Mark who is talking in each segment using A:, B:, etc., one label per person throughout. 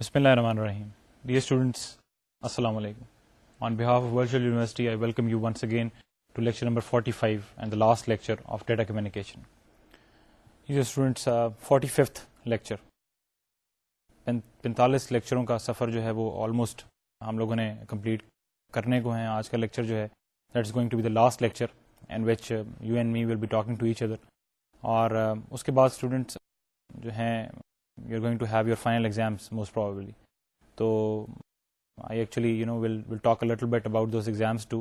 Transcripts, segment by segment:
A: بسم اللہ الرحمن الرحیم ڈیئر اسٹوڈنٹس السلام علیکم on behalf of virtual university I welcome you once again to lecture number 45 five and the last lecture of data communication dear students forty fifth lecture پینتالیس لیکچروں کا سفر جو ہے وہ آلموسٹ ہم لوگوں نے کمپلیٹ کرنے کو ہیں آج کا لیکچر جو ہے that is going to be the last lecture and which you and me will be talking to each other اور اس کے بعد اسٹوڈنٹس جو ہیں going to have your final most probably تو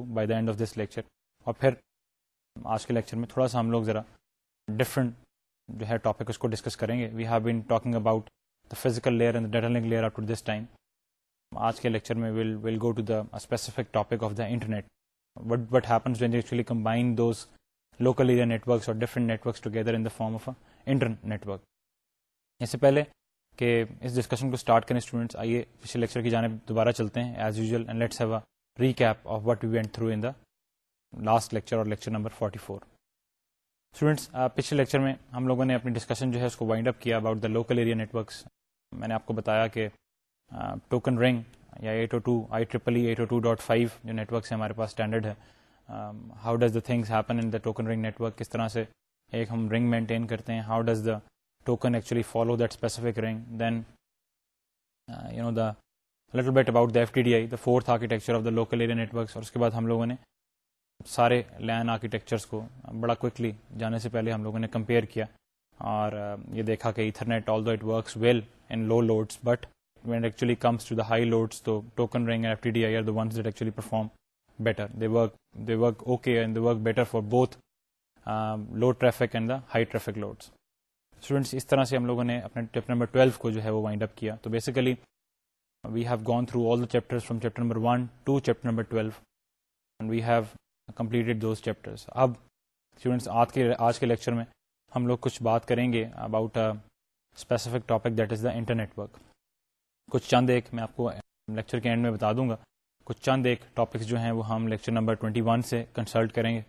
A: by the end of this lecture اور پھر آج کے لیکچر میں تھوڑا سا ہم لوگ جو ہے اس کو ڈسکس کریں گے we have been talking about filler ڈیٹرنگ layer up to this time آج کے لیکچر میں we'll we'll go to the specific topic of the internet what what happens combine those local networks اور different networks of inter net work اس سے پہلے کہ اس discussion کو اسٹارٹ کریں اسٹوڈنٹس آئیے پچھلے لیکچر کی جانب دوبارہ چلتے ہیں as and let's have a of what we went through in the last lecture اور lecture number forty four students پچھلے لیکچر میں ہم لوگوں نے اپنی ڈسکشن جو ہے اس کو وائنڈ اپ کیا about the local area networks میں نے آپ کو بتایا کہ ٹوکن رنگ یا eight eight oh oh two two I triple dot five جو نیٹ ورکس ہمارے پاس اسٹینڈرڈ ہے how does the things happen in the token ring network کس طرح سے ایک ہم رنگ مینٹین کرتے ہیں how does the token actually follow that specific ring then uh, you know the little bit about the FTDI the fourth architecture of the local area networks اور اس کے بعد ہم لوگوں نے سارے لین آرکیٹیکچرس کو بڑا کوئکلی جانے سے پہلے ہم لوگوں نے کمپیئر کیا اور یہ دیکھا کہ ether net although it works well in low loads but when actually comes to the high loads تو token ring F T D I are the ones that actually perform better they work they work okay and they work better for both low traffic and the high traffic loads students اس طرح سے ہم لوگوں نے اپنے chapter number 12 کو جو ہے وہ وائنڈ اپ کیا تو basically we have gone through all the chapter from chapter number 1 to chapter number 12 and we have completed those chapters اب اسٹوڈینٹس آج کے آج کے لیکچر میں ہم لوگ کچھ بات کریں گے about specific topic that is the internet work کچھ چند ایک میں آپ کو لیکچر کے اینڈ میں بتا دوں گا کچھ چند ایک ٹاپکس جو ہیں وہ ہم لیکچر نمبر 21 سے کنسلٹ کریں گے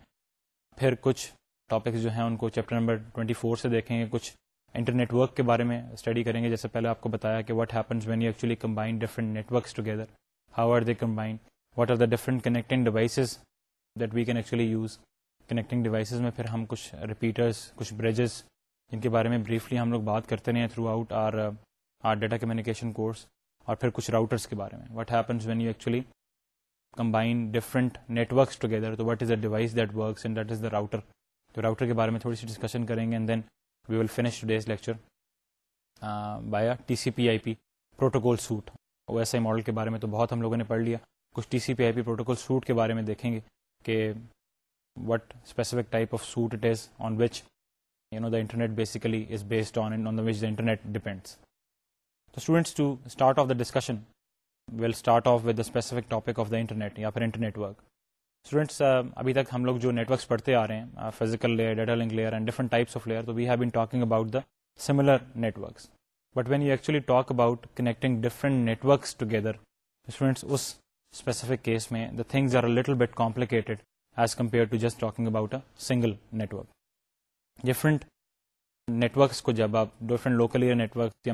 A: پھر کچھ ٹاپکس جو ہیں ان کو چیپٹر نمبر 24 سے دیکھیں گے کچھ انٹرنیٹ ورک کے بارے میں اسٹڈی کریں گے جیسے پہلے آپ کو بتایا کہ what happens when you actually combine different net works together how are they combined what are the different connecting devices that we can actually use connecting devices میں پھر ہم کچھ رپیٹرس کچھ بریجز جن کے بارے میں بریفلی ہم لوگ بات کرتے رہے ہیں throughout our our data communication course اور پھر کچھ راؤٹرس کے بارے میں what actually combine different net works together تو what is the device that works and that is the router تو راؤٹر کے بارے میں تھوڑی سی ڈسکشن کریں گے and then we will finish this lecture by a T C P I P protocol suite O S I model کے بارے میں تو بہت ہم لوگوں نے پڑھ لیا کچھ T C P I P protocol suite کے بارے میں دیکھیں گے کہ what specific type of suite it is on which you know the internet basically is based on on the which the internet depends تو students to start of the discussion will start off with the specific topic of the internet یا پھر internetwork students ابھی تک ہم لوگ جو net works پڑھتے آ رہے ہیں physical layer data link layer and different types of layer تو we have talking about the similar networks but when you actually talk about connecting different networks together students اس اسپیسیفک کیس میں the things are a little bit complicated as compare to just talking about a single network different networks کو جب آپ different local area networks یا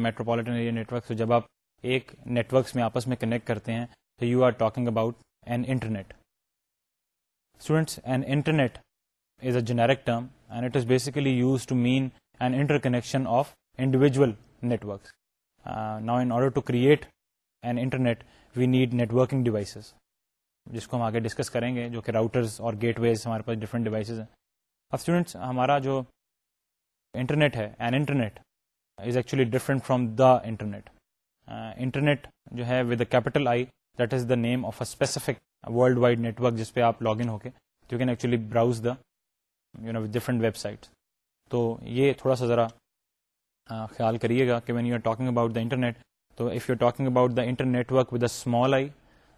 A: works کو جب آپ ایک نیٹورکس میں آپس میں کنیکٹ کرتے ہیں تو you are talking about an internet students and internet is a generic term and it is basically interconnection of individual networks now in internet we need networking devices جس کو ہم آگے ڈسکس کریں گے جو کہ راؤٹرز اور gateways ہمارے پاس ڈفرینٹ ڈیوائسیز ہیں اب ہمارا جو انٹرنیٹ ہے an internet is actually different from the internet internet جو ہے with a capital I that is the name of a specific world wide network جس پہ آپ لاگ ان ہو کے you can actually browse the you know different website تو یہ تھوڑا سا ذرا خیال کریے گا کہ when you are talking about the internet تو if you talking about the internet work with a small I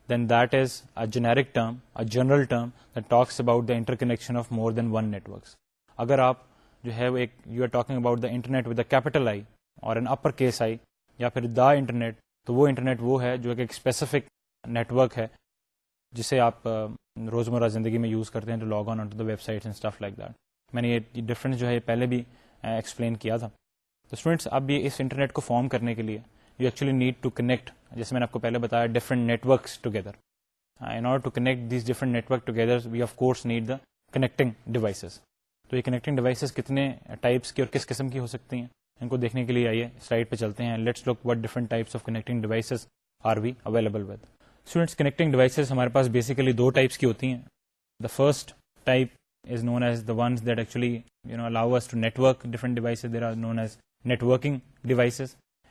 A: then that is a generic term a general term that talks about the interconnection of more than one networks اگر آپ جو ہے ایک you are talking about the internet with a capital I اور an upper case I یا پھر the internet تو وہ انٹرنیٹ وہ ہے جو ایک اسپیسیفک نیٹ ورک ہے جسے آپ روزمرہ زندگی میں یوز کرتے ہیں to log on on websites like that میں نے یہ ڈفرینس جو ہے پہلے بھی ایکسپلین کیا تھا تو اسٹوڈینٹس اب یہ اس انٹرنیٹ کو فارم کرنے کے لیے you actually need to connect جیسے میں نے آپ کو پہلے بتایا different net works together connect these different network together we of course need the connecting devices تو یہ کنیکٹنگ ڈیوائسیز کتنے ٹائپس کی اور کس قسم کی ہو سکتی ہیں ان کو دیکھنے کے لیے آئیے سلائڈ پہ چلتے ہیں let's look what different types of connecting devices are we available with students connecting devices ہمارے پاس بیسیکلی دو ٹائپس کی ہوتی ہیں the first type is known known as as the the ones that actually you know allow to network different devices devices there are are networking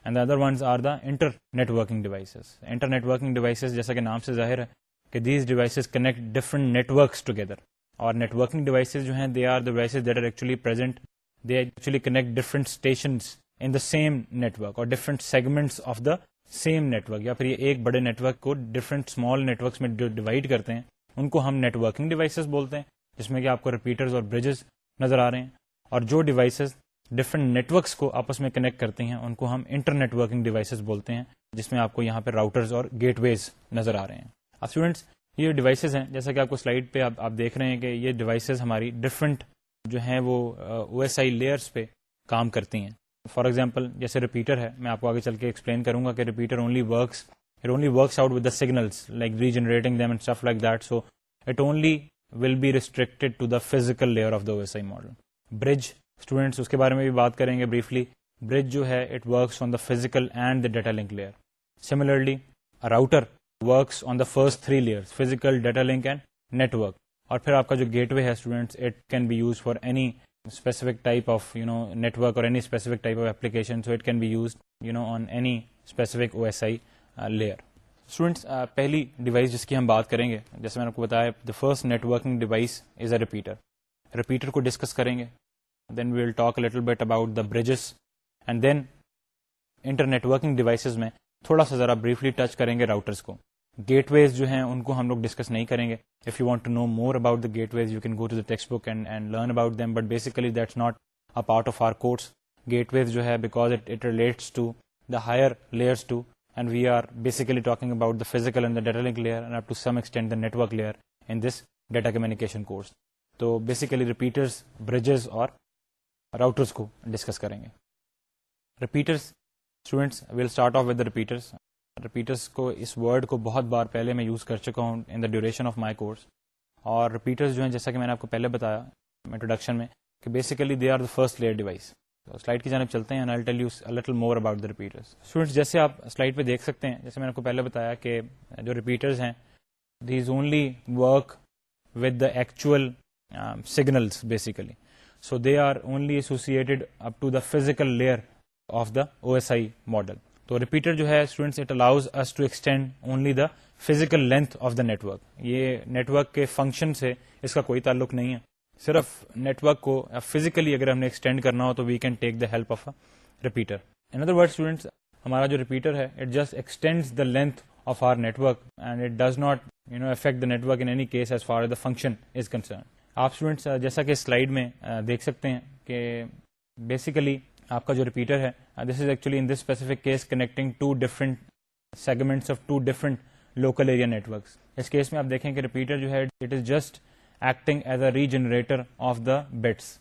A: and other ones the inter networking devices inter networking devices جیسا کہ نام سے ظاہر ہے کہ these devices connect different networks together اور networking devices جو ہیں they they are are devices that actually actually present connect different in the same network اور different segments of the same network یا پھر یہ ایک بڑے نیٹ ورک کو ڈفرنٹ اسمال نیٹورکس میں جو ڈیوائڈ کرتے ہیں ان کو ہم نیٹورکنگ ڈیوائسز بولتے ہیں جس میں کہ آپ کو رپیٹرز اور بریجز نظر آ رہے ہیں اور جو ڈیوائسز ڈفرینٹ نیٹ ورکس کو آپس میں کنیکٹ کرتے ہیں ان کو ہم انٹر ورکنگ ڈیوائسز بولتے ہیں جس میں آپ کو یہاں پہ راؤٹرز اور گیٹ ویز نظر آ رہے ہیں اب اسٹوڈینٹس یہ ڈیوائسیز ہیں جیسا کہ آپ کو سلائڈ پہ آپ دیکھ رہے ہیں کہ یہ ڈیوائسز ہماری ڈفرینٹ جو ہیں وہ او ایس آئی لیئرس پہ کام کرتی ہیں فار ایگزامپل جیسے ریپیٹر ہے میں آپ کو آگے چل کے ایکسپلین کروں گا کہ repeater only works it only works out with the signal like regenerating and like that so it only will be restricted to the physical layer of the ویس آئی ماڈل برج اسٹوڈینٹس اس کے بارے میں بھی بات کریں گے briefly bridge جو ہے it works on the physical and the data link layer similarly router works on the first three layer physical data link and network اور پھر آپ کا جو گیٹ وے ہے students it can be use for any specific type of you know network اور پہلی device جس کی ہم بات کریں گے جیسے میں نے آپ کو بتایا the first networking device is a repeater repeater کو ڈسکس کریں گے then we will talk little bit about bridges and then interworking devices میں تھوڑا سا ذرا بریفلی ٹچ کریں گے راؤٹرس کو گیٹ ویز جو ہیں ان کو ہم لوگ ڈسکس نہیں کریں گے if you want to know more about the gateways you can go to the text book and and learn about them but basically that not a part of our course gateways جو ہے because relates to the higher layers to and we are basically talking about the physical work layer in this data communication course تو basically bridges اور routers کو discuss کریں گے repeaters start of the repeaters repeaters کو اس word کو بہت بار پہلے میں یوز کر چکا ہوں in the duration of my course اور ریپیٹرس جو ہیں جیسا کہ میں نے آپ کو پہلے بتایا انٹروڈکشن میں کہ basically they are the first layer device slide کی جانب چلتے ہیں tell little more about the repeaters جیسے آپ سلائڈ پہ دیکھ سکتے ہیں جیسے میں نے آپ کو پہلے بتایا کہ جو ریپیٹرز ہیں دی is only work with the actual signals basically so they are only associated up to the physical layer of the O S I model تو ریپیٹر جو ہے students it allows us to extend only the physical length of the network یہ network کے function سے اس کا کوئی تعلق نہیں ہے صرف نیٹورک کو فزیکلی اگر ہم نے ایکسٹینڈ کرنا ہو تو we can take the help of a repeater in other word students ہمارا جو ریپیٹر ہے it just extend the length of our network and it does not you know affect the network in any case as far the function is concern آپ students جیسا کہ slide میں دیکھ سکتے ہیں کہ بیسیکلی آپ کا جو ریپیٹر ہے this is actually in this specific case connecting to different segment of two different local area networks میں آپ دیکھیں کہ ریپیٹر جو ہے it is just acting as a regenerator of the bits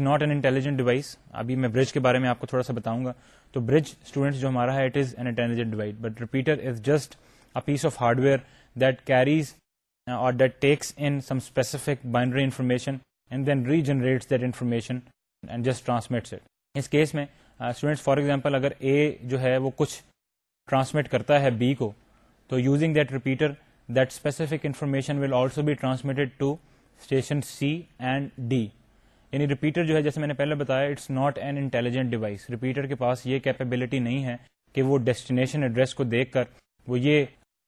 A: not an intelligent device ابھی میں برج کے بارے میں آپ کو تھوڑا سا بتاؤں گا تو برج اسٹوڈینٹس جو ہمارا ہے it is an intelligent device but repeater is just a piece of hardware that carries اور that takes in some specific binary information and then regenerates that information and just transmits اس case میں students for example اگر A جو ہے وہ کچھ ٹرانسمٹ کرتا ہے بی کو تو using that repeater that specific information will also be transmitted to station C and D یعنی ریپیٹر جو ہے جیسے میں نے پہلے بتایا it's not an intelligent device repeater کے پاس یہ کیپیبلٹی نہیں ہے کہ وہ ڈیسٹینیشن ایڈریس کو دیکھ کر وہ یہ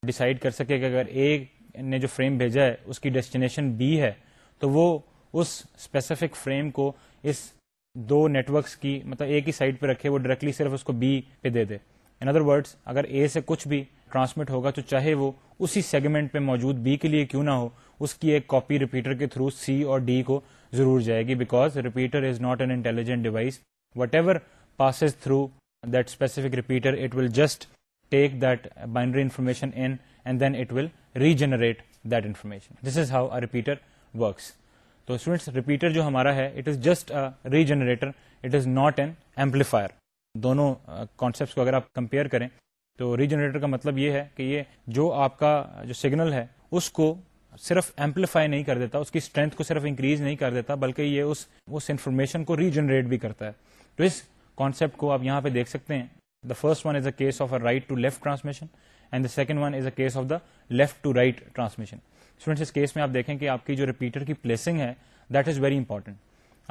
A: ڈیسائڈ کر سکے کہ اگر اے نے جو فریم بھیجا ہے اس کی ڈیسٹینیشن بی ہے تو وہ اس اسپیسیفک فریم کو اس دو نیٹورکس کی مطلب اے کی سائڈ پہ رکھے وہ ڈائریکٹلی صرف اس کو بی پہ دے دے ان ادر ورڈس اگر اے سے کچھ بھی ٹرانسمٹ ہوگا تو چاہے وہ اسی سیگمنٹ پہ موجود بی کے لیے کیوں نہ ہو اس کی ایک کاپی ریپیٹر کے تھرو سی اور ڈی کو ضرور جائے گی because repeater is not an intelligent device whatever passes through that specific repeater it will just take that binary information in and then it will regenerate that information this is how a repeater works تو students repeater جو ہمارا ہے it is just regenerator it is not an amplifier دونوں concepts uh, کو اگر آپ compare کریں تو ری جنریٹر کا مطلب یہ ہے کہ یہ جو آپ کا جو سگنل ہے اس کو صرف ایمپلیفائی نہیں کر دیتا اس کی اسٹرینتھ کو صرف انکریز نہیں کر دیتا بلکہ یہ اس انفارمیشن کو ری جنریٹ بھی کرتا ہے تو اس کانسیپٹ کو آپ یہاں پہ دیکھ سکتے ہیں the first one is a case of a right to left transmission and the second one is a case of the left to right transmission students اس کیس میں آپ دیکھیں کہ آپ کی جو ریپیٹر کی پلیسنگ ہے دیٹ از ویری امپورٹینٹ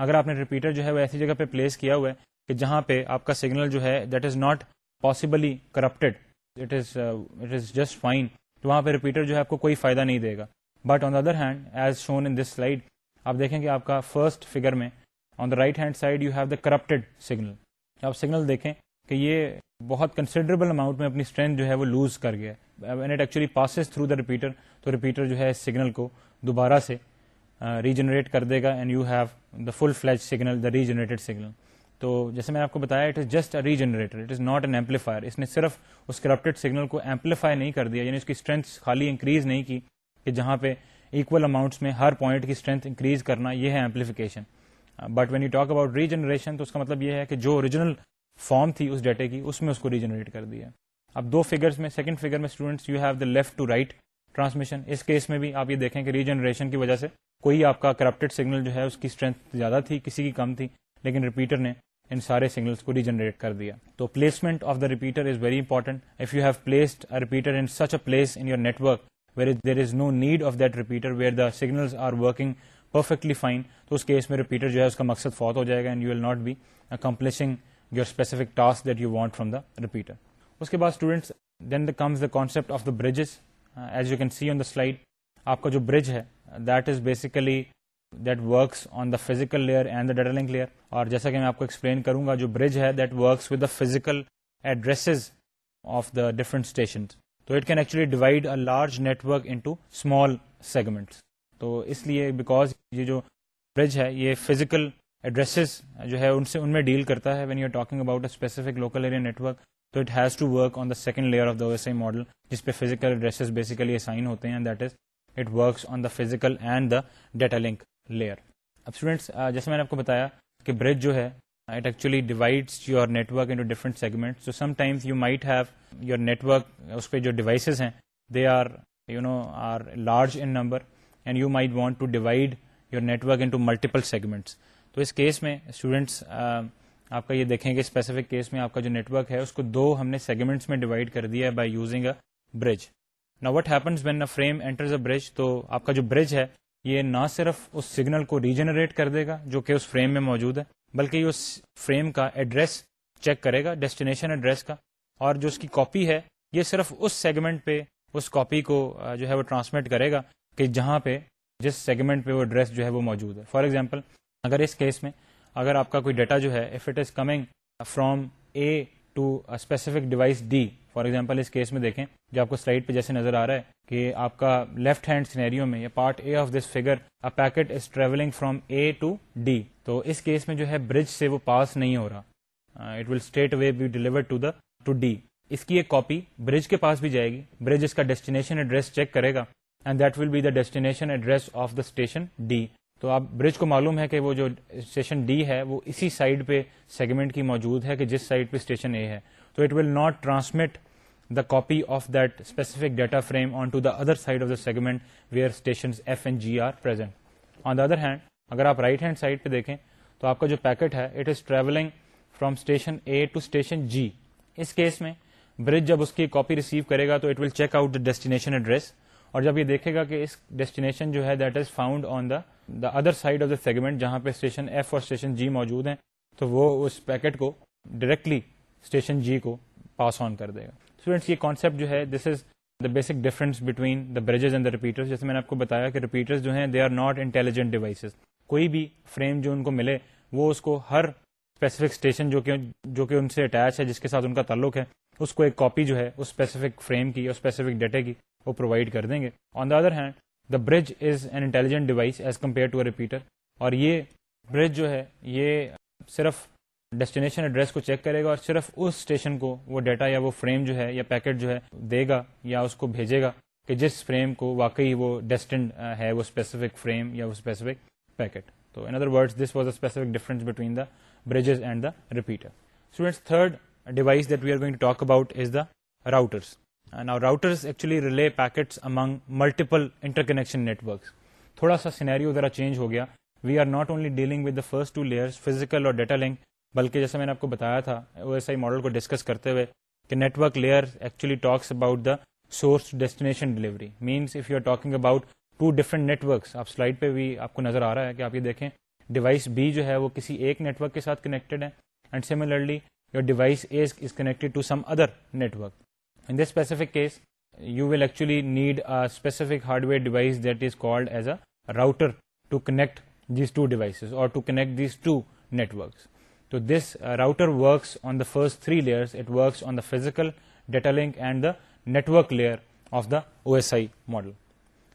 A: اگر آپ نے ریپیٹر جو ہے وہ ایسی جگہ پہ پلیس کیا ہوا ہے کہ جہاں پہ آپ کا سگنل جو ہے that is not possibly it is it is just fine تو وہاں پہ ریپیٹر جو ہے آپ کو کوئی فائدہ نہیں دے گا but on the other hand as shown in this slide آپ دیکھیں کہ آپ کا فرسٹ فگر میں on the right hand side you have the corrupted signal آپ سگنل دیکھیں کہ یہ بہت کنسیڈریبل اماؤنٹ میں اپنی اسٹرینتھ جو ہے وہ لوز کر گیا ہے پاسز تھرو دا ریپیٹر تو ریپیٹر جو ہے سگنل کو دوبارہ سے ریجنریٹ کر دے گا and you have the full فلیج signal the regenerated signal تو جیسے میں نے آپ کو بتایا it is just a regenerator it is not an amplifier اس نے صرف اس کرپٹڈ سگنل کو ایمپلیفائی نہیں کر دیا یعنی اس کی اسٹرینتھ خالی انکریز نہیں کی کہ جہاں پہ اکول اماؤنٹس میں ہر پوائنٹ کی اسٹرینتھ انکریز کرنا یہ ہے but when you talk about regeneration تو اس کا مطلب یہ ہے کہ جو اوریجنل فارم تھی اس ڈیٹے کی اس میں اس کو ریجنریٹ کر دیا اب دو فگرز میں سیکنڈ فیگر میں students you have the left to right transmission اس کیس میں بھی آپ یہ دیکھیں کہ ریجنریشن کی وجہ سے کوئی آپ کا کرپٹڈ سگنل جو ہے اس کی اسٹرینتھ زیادہ تھی کسی کی کم تھی لیکن ریپیٹر نے ان سارے سگنلس کو ریجنریٹ کر دیا تو placement of the repeater is very important if you have placed repeater in such a place in your network where there is no need of that repeater where the signals are working perfectly fine تو اس case میں repeater جو ہے اس کا مقصد فوت ہو جائے گا and you will not be accomplishing your specific task that you want from the repeater اس کے بعد students then the comes the concept of the bridges as you can see on the slide آپ کا جو bridge ہے that is basically that works on the physical layer and the data link layer اور جیسا کہ میں آپ کو ایکسپلین کروں گا جو برج ہے that works with the physical addresses of the different station تو it can actually divide a large network to small segments تو اس لیے بیکاز یہ جو برج ہے یہ فزیکل ایڈریسز جو ہے ان سے ان میں ڈیل کرتا ہے when you are talking about a specific local area network تو it has to work on the second layer of the O model جس پہ فزیکل ایڈریسز بیسیکلی اسائن ہوتے ہیں that is it works on the physical and the data link layer اب students جیسے میں نے آپ کو بتایا کہ برج جو ہے it actually divides your network into different segment so some times you might have your net work اس پہ جو ڈیوائسز ہیں they are you know are large in number and you might want to divide your network into multiple segments تو اس case میں students آپ کا یہ دیکھیں گے اسپیسیفک کیس میں آپ کا جو نیٹورک ہے اس کو دو ہم نے سیگمنٹس میں ڈیوائڈ کر دیا ہے بائی یوزنگ اے برج نا what happens when a a frame enters bridge تو آپ کا جو برج ہے یہ نہ صرف اس سگنل کو ریجنریٹ کر دے گا جو کہ اس فریم میں موجود ہے بلکہ یہ اس فریم کا ایڈریس چیک کرے گا ڈیسٹینیشن ایڈریس کا اور جو اس کی کاپی ہے یہ صرف اس سیگمنٹ پہ اس کاپی کو جو ہے وہ ٹرانسمٹ کرے گا کہ جہاں پہ جس سیگمنٹ پہ وہ ایڈریس جو ہے وہ موجود ہے فار ایگزامپل اگر اس کیس میں اگر آپ کا کوئی ڈیٹا جو ہے if it is coming from A to specific device D for example اس کیس میں دیکھیں جو آپ کو سلائڈ پہ جیسے نظر آ رہا ہے کہ آپ کا لیفٹ ہینڈ سینیریو میں یا part A of this figure packet is travelling from A to D تو اس کیس میں جو ہے برج سے وہ پاس نہیں ہو رہا it will street way be deliver to the to D اس کی ایک کاپی برج کے پاس بھی جائے گی برج اس کا ڈیسٹینیشن ایڈریس چیک کرے گا and that will be the destination address of the station D تو آپ برج کو معلوم ہے کہ وہ جو اسٹیشن ڈی ہے وہ اسی سائڈ پہ سیگمنٹ کی موجود ہے کہ جس سائڈ پہ اسٹیشن اے ہے تو it will not transmit the copy of that specific data frame on to the other side of the segment where station F and G are present on the other hand اگر آپ right hand side پہ دیکھیں تو آپ کا جو packet ہے it is travelling from station A to station G اس کیس میں برج جب اس کی کاپی ریسیو کرے گا تو it will check out the destination address اور جب یہ دیکھے گا کہ اس ڈیسٹینیشن جو ہے that is found on the the other side of the segment جہاں پہ اسٹیشن اسٹیشن ایف اور جی موجود ہیں تو وہ اس پیکٹ کو ڈائریکٹلی اسٹیشن جی کو پاس آن کر دے گا اسٹوڈینٹس یہ کانسیپٹ جو ہے this is the basic difference between the and the repeater جیسے میں نے آپ کو بتایا کہ ریپیٹرز جو ہیں they are not intelligent devices کوئی بھی فریم جو ان کو ملے وہ اس کو ہر اسپیسیفک اسٹیشن جو کہ جو کہ ان سے اٹیچ ہے جس کے ساتھ ان کا تعلق ہے اس کو ایک کاپی جو ہے اسپیسیفک فریم کی اسپیسیفک ڈیٹے کی وہ پرووائڈ کر دیں گے on the other hand the bridge is an intelligent device as compare to a repeater اور یہ برج جو ہے یہ صرف ڈیسٹینیشن ایڈریس کو چیک کرے گا اور صرف اس اسٹیشن کو وہ ڈیٹا یا وہ فریم جو ہے یا پیکٹ جو ہے دے گا یا اس کو بھیجے گا کہ جس فریم کو واقعی وہ ڈیسٹنڈ ہے وہ اسپیسیفک فریم یا وہ اسپیسیفک پیکٹ تو in other word this was a specific difference between the bridges and the repeater students third device that we are going to talk about is the routers routers actually relay packets among multiple interconnection networks تھوڑا سا scenario ذرا change ہو گیا we are not only dealing with the first two layers physical اور data link بلکہ جیسے میں نے آپ کو بتایا تھا او ایس آئی ماڈل کو ڈسکس کرتے ہوئے کہ network layer actually talks about the source destination delivery means if you are talking about two different networks آپ سلائڈ پہ بھی آپ کو نظر آ رہا ہے کہ آپ یہ دیکھیں ڈیوائس بی جو ہے وہ کسی ایک نیٹورک کے ساتھ کنیکٹڈ ہے and similarly your device A is connected to some other network the specific case you will actually need افک hardware device that is called as a router to connect these two device اور to connect these two networks تو this router first three layer it works on the physical data link network layer of Das I model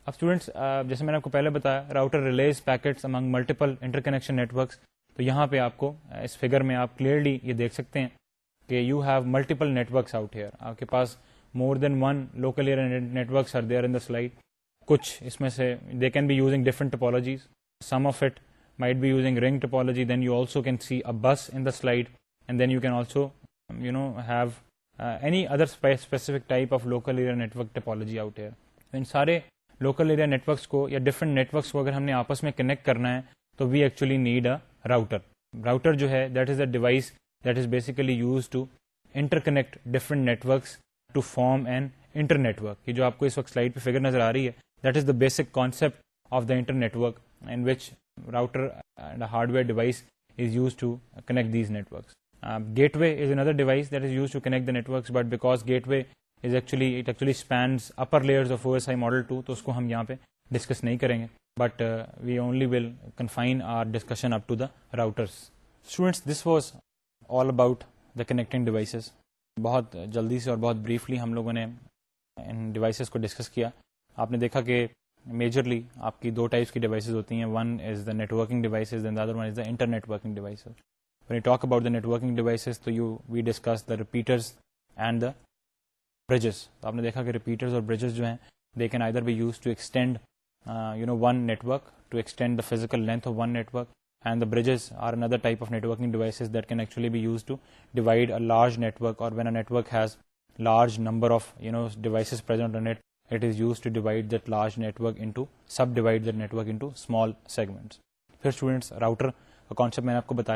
A: اب students جیسے میں نے آپ کو پہلے بتایا router relays packets among multiple interconnection networks تو یہاں پہ آپ کو اس فیگر میں آپ کلیئرلی یہ دیکھ سکتے ہیں کہ you have multiple networks out here آپ کے پاس more than one local area are there in the slide کچھ اس میں سے they can be using different topologies some of it might be using ring topology then you also can see a bus in the slide and then you can also you know have any other specific type of local area network out here ان سارے local area networks کو یا different networks کو اگر ہم نے آپس میں کنیکٹ کرنا ہے تو we actually need a router router جو ہے that is a device that is basically connect different networks form and internetwork جو آپ کو اس وقت پہ فکر نظر آ رہی ہے basic concept of daughter hardware gateway is another device that is use to connects but because gateway upper layer to تو اس کو ہم یہاں پہ ڈسکس نہیں کریں گے but we only will confine our discussion ups was all about the connecting devices بہت جلدی سے اور بہت بریفلی ہم لوگوں نے ان ڈیوائسیز کو ڈسکس کیا آپ نے دیکھا کہ میجرلی آپ کی دو ٹائپس کی ڈیوائسیز ہوتی ہیں one is the networking devices inter you devices about the networking devices the repeaters and the bridges آپ نے دیکھا کہ ریپیٹرز اور بریجز جو ہیں they I there be use to extend you know one network to extend the physical length of one network and brief of networking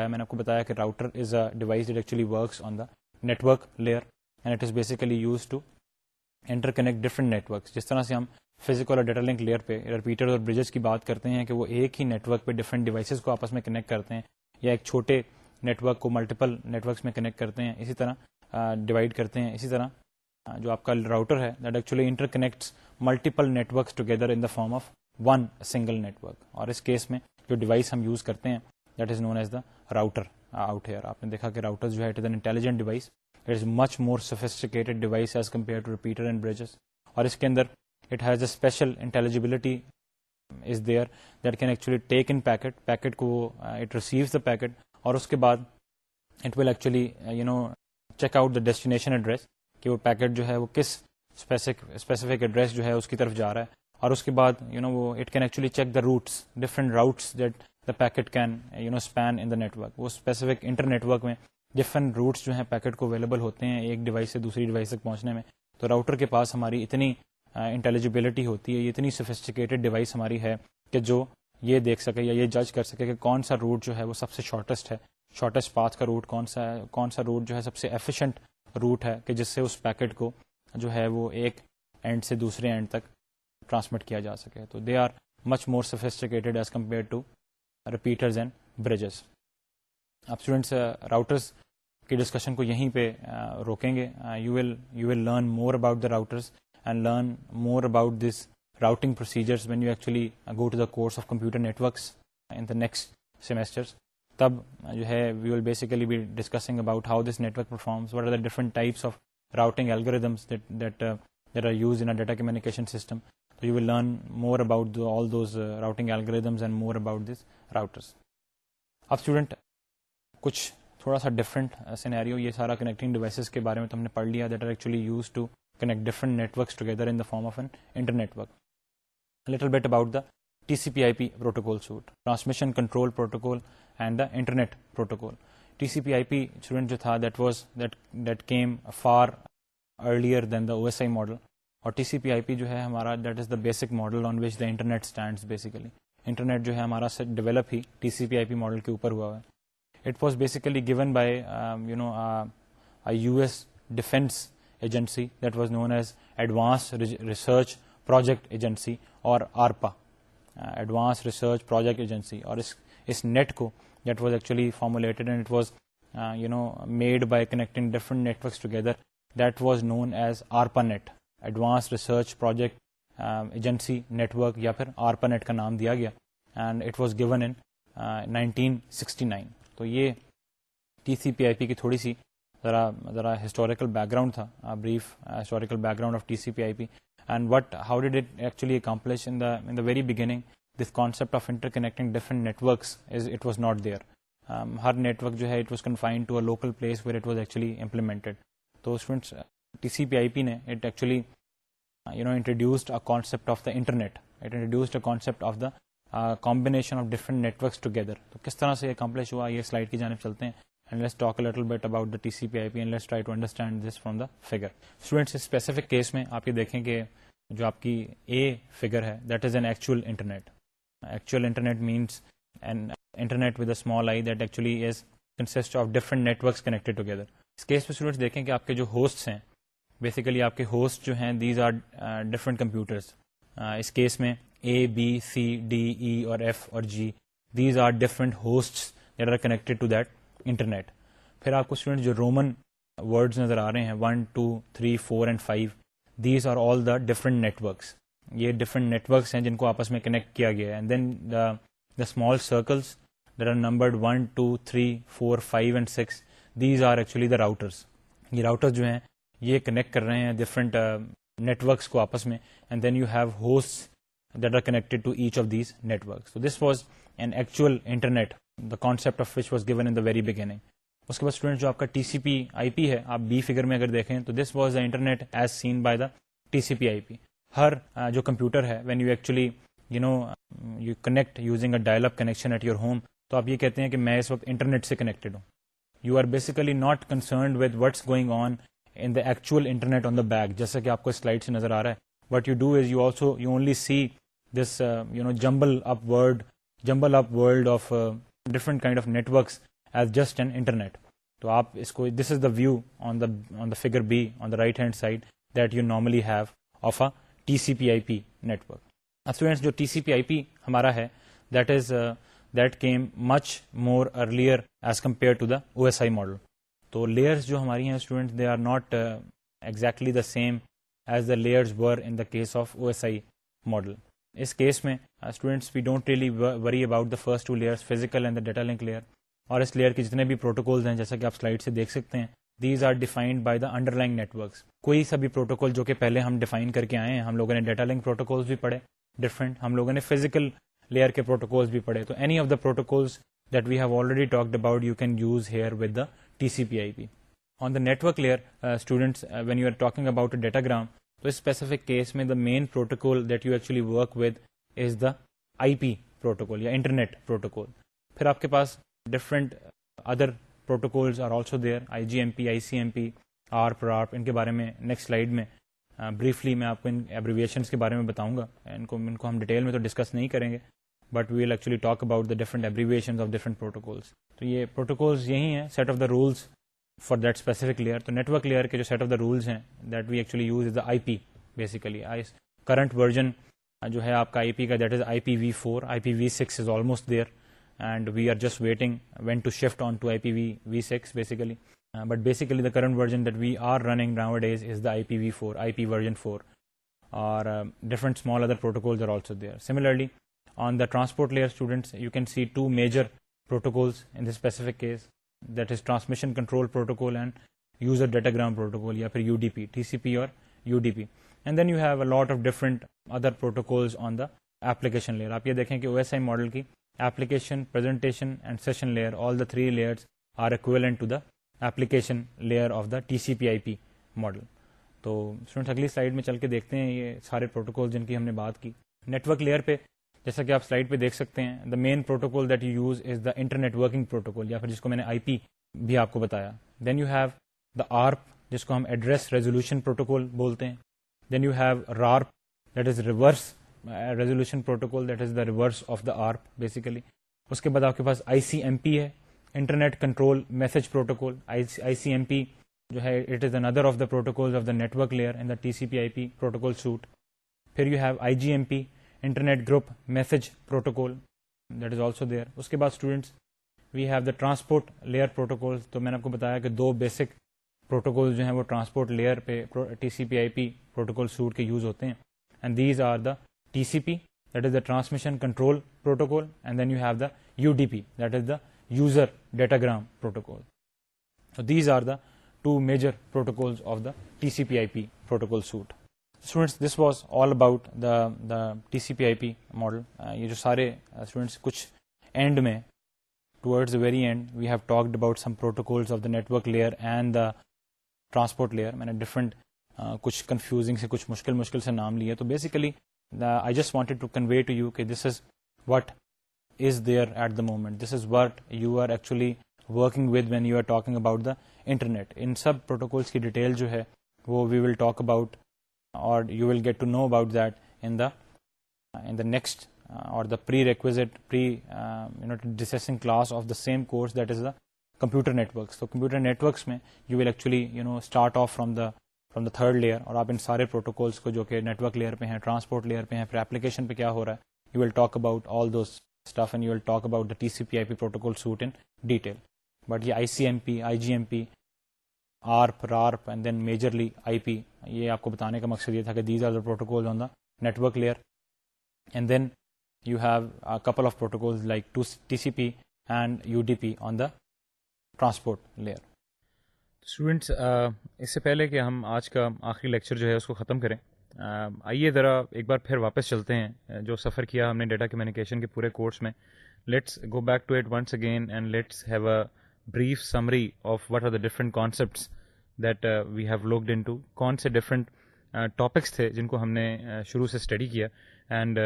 A: میں نے بتایا کہ راؤٹر کنیکٹ ڈفرنٹ نیٹوکس جس طرح سے ہم فزیکل اور ڈیٹا لنک لیئر پہ رپیٹر اور بریجز کی بات کرتے ہیں کہ وہ ایک ہی نیٹورک پہ ڈفرنٹ ڈیوائسز کو آپس میں کنیکٹ کرتے ہیں یا ایک چھوٹے نیٹورک کو ملٹیپل نیٹورکس میں کنیکٹ کرتے ہیں اسی طرح ڈیوائڈ کرتے ہیں اسی طرح جو آپ کا راؤٹر ہے that actually interconnects multiple together in the form of one single network اور اس کیس میں جو ڈیوائس ہم یوز کرتے ہیں that is known as the router out here آپ نے دیکھا کہ راؤٹر جو ہے it is an intelligent device it is much more device as compare to and bridges اور اس کے اندر it has intelligibility is there that can actually take in packet packet کو پیکٹ اور اس کے بعد دا ڈیسٹینیشن uh, کہ وہ پیکٹ جو ہے وہ کسفک ایڈریس جو ہے اس کی طرف جا رہا ہے اور اس کے بعد یو نو وہ it can actually check the route different routes packet can you know span in the network وہ اسپیسیفک انٹرنیٹ ورک میں ڈفرینٹ روٹس جو ہے پیکٹ کو اویلیبل ہوتے ہیں ایک ڈیوائس سے دوسری ڈیوائس تک پہنچنے میں تو راؤٹر کے پاس ہماری اتنی انٹیلیجبلٹی ہوتی ہے یہ اتنی سوفیسٹیکیٹڈ ڈیوائس ہماری ہے کہ جو یہ دیکھ سکے یا یہ جج کر سکے کہ کون سا روٹ جو ہے وہ سب سے شارٹیسٹ ہے شارٹیسٹ پاتھ کا روٹ کون سا ہے کون سا روٹ جو ہے سب سے ایفیشنٹ روٹ ہے کہ جس سے اس پیکٹ کو جو ہے وہ ایک اینڈ سے دوسرے اینڈ تک ٹرانسمٹ کیا جا سکے تو they are much more sophisticated as compare to repeaters and bridges اب اسٹوڈینٹس راؤٹرس کے ڈسکشن کو یہیں پہ uh, روکیں گے you you will will learn more about the routers learn more about this routing procedure we will basically بھی discussing about how this network performs what are the ڈفرنٹمس are use in data communication systems routing more اباؤٹرنٹ scenario یہ سارا connecting devices کے بارے میں پڑھ لیا that arch to form of internetwork little bit اباؤٹن control protocol and the internet protocol جو تھا model اور T C P I P جو ہے ہمارا that is the basic model on which the internet stand basically internet جو ہے ہمارا develop ہی T C P I P model کے اوپر ہوا ہے it was basically given by U S defence agency that was known as advance research project agency or ARPA advance research project agency اور اس اس نیٹ کو that was actually formulated and it was you know made by connecting different networks together that was known as ARPANET advance research project agency network یا پھر ARPANET کا نام دیا گیا and it was given in nineteen sixty nine تو یہ T C P I پی کی تھوڑی سی ذرا ذرا ہسٹوریکل بیک گراؤنڈ تھا brief historical background of T C P I P and what how did it actually accomplish in the very beginning this concept of interconnecting different networks it was not there ہر network جو ہے it was to a local place where it was actually implemented تو T C P I P نے it actually you know introduced concept of the internet it introduced a concept of of the combination different networks together تو کس طرح سے accomplish ہوا یہ slide کی جانب چلتے ہیں فر اسٹوڈینٹس میں جو آپ کی اے فرز اینٹرنٹ نیٹورکس کنیکٹر اس کے آپ کے جو ہوٹ ہیں بیسیکلی آپ کے ہوسٹ جو ہیں ڈفرنٹ کمپیوٹر uh, uh, اس کیس میں A B C D E اور ایف اور جیز are different host connect internet پھر آپ کو اسٹوڈنٹ جو رومن ورڈز نظر آ رہے ہیں one two three four and five these are all the different networks یہ ڈفرنٹ نیٹ ورکس ہیں جن کو آپس میں کنیکٹ کیا گیا ہے and then the the small circles are are numbered one two three four five and six these actually the routers یہ راؤٹر جو ہیں یہ کنیکٹ کر رہے ہیں ڈفرنٹ نیٹورکس uh, کو آپس میں and then you have host that are to H of these networks this was an actual internet concept of was given اس کے بعد جو آپ کا ٹی سی پی آئی پی ہے آپ بی فگر میں اگر دیکھیں تو this was the internet as seen by the T C P I P ہر جو کمپیوٹر ہے when you you you actually know connect using a dial up connection at your home تو آپ یہ کہتے ہیں کہ میں اس وقت انٹرنیٹ سے کنیکٹڈ ہوں you are basically not concerned with what's going on in the actual internet on the back جیسا کہ آپ کو سلائڈ سے نظر آ رہا ہے what you do is you also you only see this you know jumble up world jumble up world of different kind of networks as just an internet تو آپ اس کو this is the view on the on the figure B on the right hand side that you normally have of a T C P I P network students جو T C P I P ہمارا ہے that is that came much more earlier as compare to the O S I model تو layers جو ہماری ہیں students they are not exactly the same as the where in the case of O S I model اس case میں students we don't really worry about the first two layer physical and the data link layer اور اس layer کے جتنے بھی protocols ہیں جیسا کہ آپ سلائڈ سے دیکھ سکتے ہیں these are defined by the under line net works کوئی بھی پروٹوکول جو کہ پہلے ہم ڈیفائن کر کے آئے ہیں ہم لوگوں نے ڈیٹا لنک پروٹوکولس بھی پڑھے ڈفرینٹ ہم لوگوں نے فیزیکل لیئر کے پروٹوکولس بھی پڑھے تو any of the that we have already talked about you can use here with the T C P I P on the network layer when you are talking about datagram تو specific case میں the main protocol that you actually work with is the I P protocol یا internet protocol پھر آپ کے پاس different other protocols are also there I G M P I C M P are per are ان کے بارے میں next slide میں بریفلی میں آپ کو ان ایبریویشنس کے بارے میں بتاؤں گا ان کو ان کو ہم ڈیٹیل میں تو ڈسکس نہیں کریں گے but we will actually talk about the different abbreviation of different protocols تو یہ پروٹوکولز یہی ہیں set of the rules for that specific layer تو نیٹ ورک لیئر کے جو سیٹ آف دا رولز ہیں that we actually use is the I P basically current version جو ہے آپ کا آئی پی کا that is I P V four I P V six is almost their and we are just waiting when to shift on to I P V V six basically but basically the current version that we are running days is the I P V four I P version four اور different small other protocols are also there similarly on the transport layer students you can see two major protocols in the specific case that is transmission control protocol and user datagram protocol یا پھر U D P T C P اور U D P and then you have a lot of different other protocols on the application layer آپ یہ دیکھیں کہ O S I model کی application presentation and session layer all the three layers are equivalent to the application layer of the T C P I P model تو students اگلی slide میں چل کے دیکھتے ہیں یہ سارے پروٹوکول جن کی ہم نے بات کی نیٹورک لیئر پہ جیسا کہ آپ سلائڈ پہ دیکھ سکتے ہیں the main protocol that you use is the internet working protocol یا پھر جس کو میں نے آئی پی بھی آپ کو بتایا then you have the ARP جس کو ہم ایڈریس ریزولوشن پروٹوکول بولتے ہیں then you have RARP that is reverse resolution protocol that is the reverse of the ARP basically اس کے بعد آپ کے پاس آئی سی ایم پی ہے internet control message protocol I C M P جو ہے it is another of the protocol of the work layer the T C P P I protocol suite پھر you have I G M P internet group message protocol that is also there اس کے بعد students we have the transport layer protocol تو میں نے آپ کو بتایا کہ دو بیسک پروٹوکول جو ہیں وہ ٹرانسپورٹ لیئر پہ T C P I P protocol suite کے یوز ہوتے ہیں and these are the T C P that is the transmission control protocol and then you have the U D P that is the user datagram protocol these are the two major protocols of the T C P I P protocol suite students this was all about the the T C P I P model یہ جو سارے students uh, کچھ end میں towards very end we have talked about some protocols of the network layer and the transport layer میں نے different uh, کچھ confusing سے کچھ مشکل مشکل سے نام لیے تو basically I just wanted to to convey you کہ this is what is there at the moment this is what you are actually working with when you are talking about the internet ان سب protocols کی detail جو ہے وہ we will talk about اور you will get to know about that in the in the next اور the pre prerequisite discussing class of the same course that is the computer networks تو computer networks میں you will actually you know start off from the from the third layer اور آپ ان سارے protocols کو جو کہ network layer پہ ہیں ٹرانسپورٹ لیئر پہ ہیں پھر اپلیکیشن پہ کیا ہو رہا ہے you will talk about all those stuff and you will talk about the T C P I P protocol suite in detail but یہ I C M P I G M P RARP and then majorly I P یہ آپ کو بتانے کا مقصد یہ تھا کہ these are the the protocol on network layer and then you have couple of protocol like T C P and U D P on the transport layer
B: students اس سے پہلے کہ ہم آج کا آخری لیکچر جو ہے اس کو ختم کریں آئیے ذرا ایک بار پھر واپس چلتے ہیں جو سفر کیا ہم نے ڈیٹا کمیونیکیشن کے پورے کورس میں let's go back to at once again and let's have a brief summary of what are the different concept that we have look ان سے uh, تھے جن کو ہم نے uh, شروع سے اسٹڈی کیا and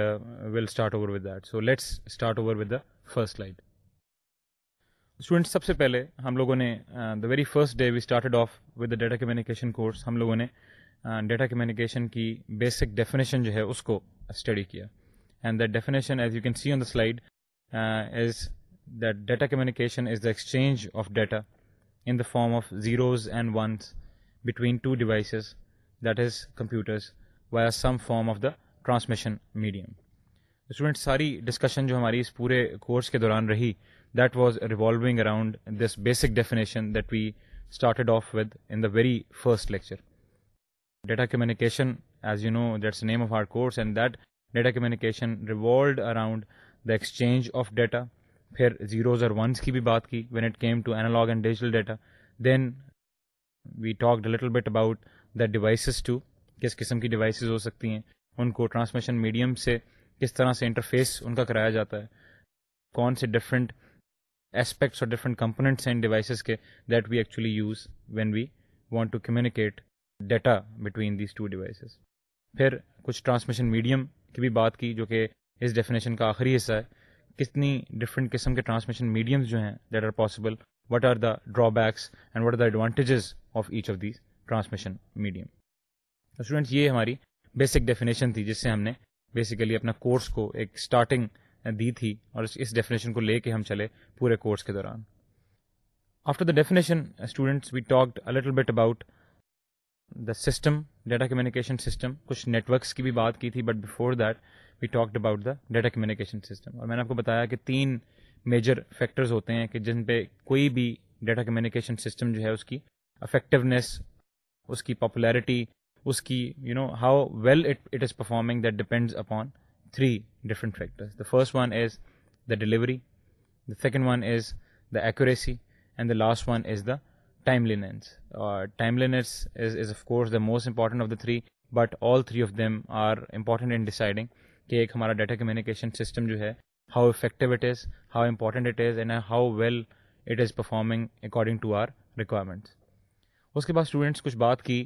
B: will start over with that so let's start over with the first light سب سے پہلے ہم لوگوں نے the very first day we started off with the data communication course ہم لوگوں نے ڈیٹا uh, کمیونیکیشن کی بیسک ڈیفینیشن جو ہے اس کو اسٹڈی کیا and definition as you can see on the slide definition that data communication is the exchange of data in the form of zeros and ones between two devices that is computer transmission medium student ساری discussion جو ہماری اس پورے course کے دوران رہی that was revolve around this basic definition that we started off with in the very first lecture data communication as you know that's name of our course and that data communication around the exchange of data پھر zeros اور ones کی بھی بات کی when it came to analog and digital data then we talk little bit about the devices to کس قسم کی devices ہو سکتی ہیں ان کو ٹرانسمیشن میڈیم سے کس طرح سے انٹرفیس ان کا کرایا جاتا ہے کون سے ڈفرینٹ اسپیکٹس اور ڈفرینٹ کمپوننٹس ہیں کے that we we actually use when want to communicate data between these two devices پھر کچھ ٹرانسمیشن میڈیم کی بھی بات کی جو کہ اس ڈیفینیشن کا آخری حصہ ہے کتنی ڈفرینٹ قسم کے ٹرانسمیشن میڈیم جو ہیں that are are possible what the drawbacks and what are the advantages of each of these transmission medium students یہ ہماری بیسک ڈیفینیشن تھی جس سے ہم نے بیسیکلی اپنا کورس کو ایک اسٹارٹنگ دی تھی اور اس ڈیفینیشن کو لے کے ہم چلے پورے کورس کے دوران after the definition students we little bit about the system data communication system کچھ نیٹ ورکس کی بھی بات کی تھی but before that we talked about the data communication system اور میں نے آپ کو بتایا کہ تین میجر فیکٹرز ہوتے ہیں کہ جن پہ کوئی بھی ڈیٹا کمیونیکیشن سسٹم جو ہے اس کی افیکٹونیس اس کی پاپولیرٹی اس کی you know how well it is performing that depends upon three different factors the first one is the delivery the second one is the accuracy and the last one is the time timeliness lens is is of course the most important of the three but all three of them are important in deciding کہ ایک ہمارا data communication system جو ہے how effective it is how important it is and how well it is performing according to our requirements اس کے بعد students کچھ بات کی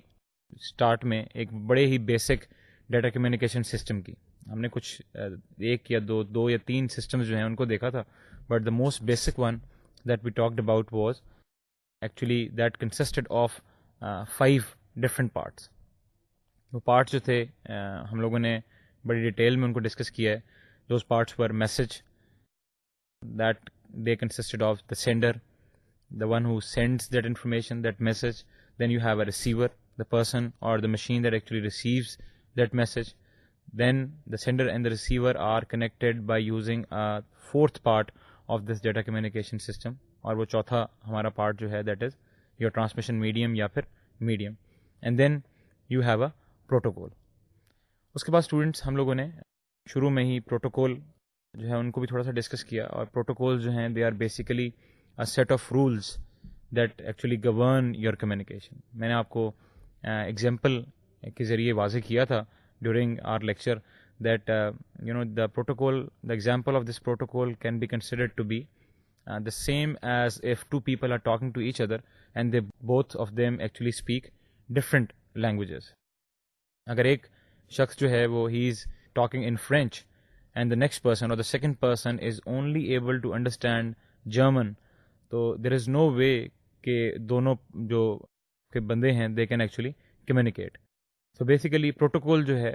B: اسٹارٹ میں ایک بڑے ہی بیسک ڈیٹا کمیونیکیشن سسٹم کی ہم نے کچھ uh, ایک یا دو دو یا تین سسٹم جو ہیں ان کو دیکھا تھا but the most basic one that we talked about was actually that consisted of five different parts وہ پارٹس جو تھے uh, ہم لوگوں نے بڑی ڈیٹیل میں ان کو ڈسکس کیا ہے دوز پارٹس پر message that they consisted of the sender the one who sends that information that message then you have a receiver the person or the machine that actually receives that message then the sender and the receiver are connected by using fourth part of this data communication system اور وہ چوتھا ہمارا part جو ہے that is your transmission medium یا پھر medium and then you have a protocol اس کے بعد اسٹوڈنٹس ہم لوگوں نے شروع میں ہی پروٹوکول جو ہے ان کو بھی تھوڑا سا ڈسکس کیا اور پروٹوکول جو ہیں they are basically a set of rules that actually govern your communication میں نے آپ کو ایگزامپل کے ذریعے واضح کیا تھا during our lecture that you know the protocol the example of this protocol can be to be the same as if two people are talking to each other and they both of them actually speak different languages اگر ایک شخص جو ہے وہ ہی is talking in French and the next person or the second person is only able to understand German تو there is no way کہ دونوں جو کہ بندے ہیں they can actually communicate so basically protocol جو ہے